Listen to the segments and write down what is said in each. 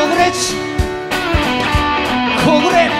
コグレチコグレ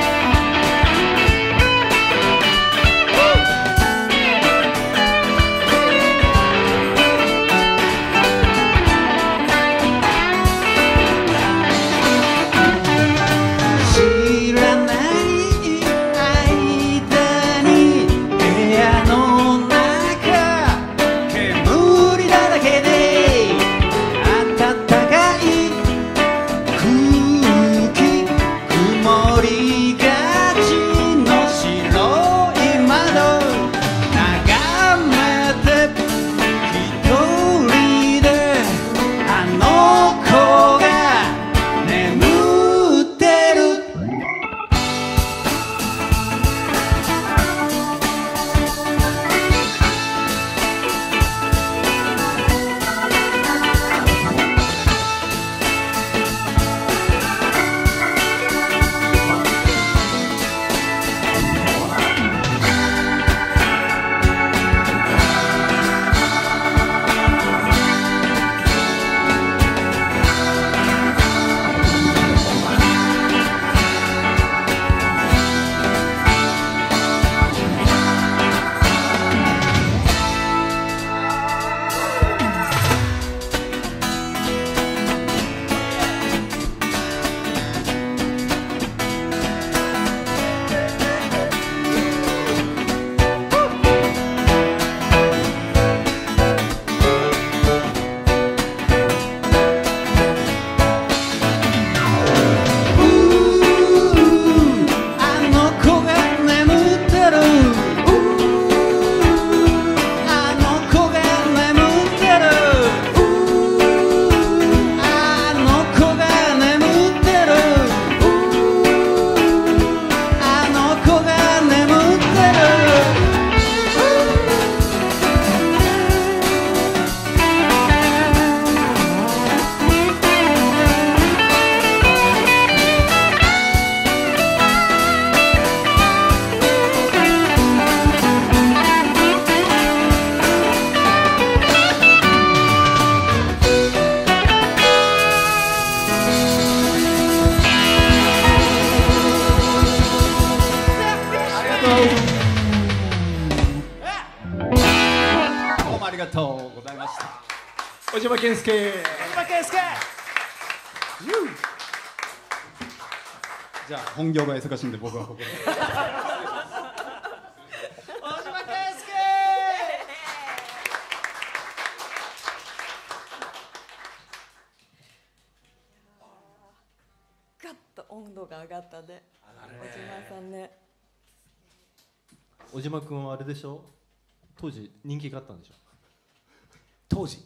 とうございました。小島健介。島健介。じゃあ本業が忙しいんで僕はここで。小島健介。ガッと温度が上がったね。小島さんね。小島君はあれでしょ？当時人気があったんでしょ？当時。い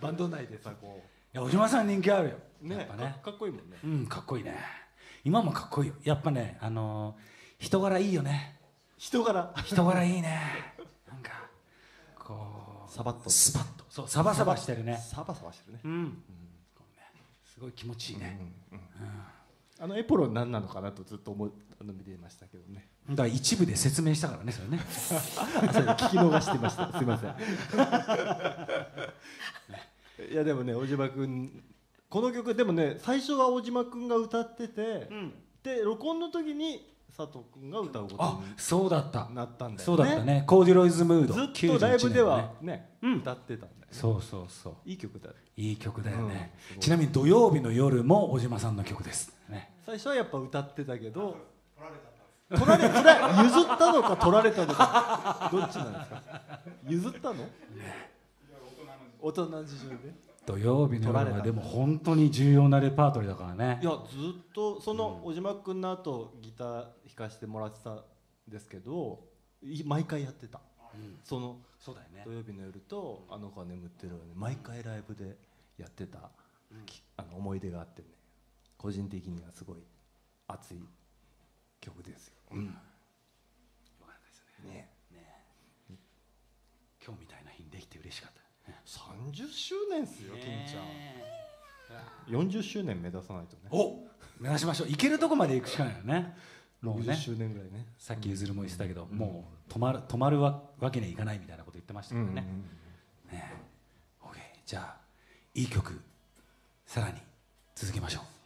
バンド内でさこや小島さん人気あるよ。うねやっぱね。かかっこいいもんね。うんかっこいいね。今もかっこいいよ。やっぱねあのー人柄いいよね。人柄？人柄いいね。なんかこうサバッと。スパッと。そうサバサバしてるね。サバサバしてるね。うん、こうねすごい気持ちいいね、あのエプロン何なのかなとずっと思いあの見てましたけどね。だから一部で説明したからねそれね。あそれ聞き逃してました。すいません。いやでもね小島君この曲でもね最初は小島君が歌ってて、で録音の時に佐藤君が歌うことあそうだった。になったんだよね。そうだったね。コーデュロイズムード。ずっとライブでは91ね。うん。歌ってたんだよね。そうそうそう。いい曲だよいい曲だよね、ちなみに土曜日の夜も小島さんの曲です。ね。最初はやっぱ歌ってたけど取られそれは譲ったのか取られたのか。どっちなんですか？譲ったの？大人の事情で土曜日の夜はでも本当に重要なレパートリーだからね。いやずっとその小島君の後ギター弾かせてもらってたんですけどい毎回やってた、そのそうだよね。土曜日の夜と「あの子は眠ってる」をね毎回ライブでやってた、きあの思い出があってね。個人的にはすごい熱い曲ですよ、よかったですね。ね。今日みたいな日にできて嬉しかった30周年っすよ金ちゃん。40周年目指さないとね。お目指しましょう。行けるとこまで行くしかないよね。もう60ね周年ぐらいね。さっきゆずるも言ってたけど、もう止まる止まるわわけにはいかないみたいなこと言ってましたけどね、ね OK じゃあいい曲さらに続けましょう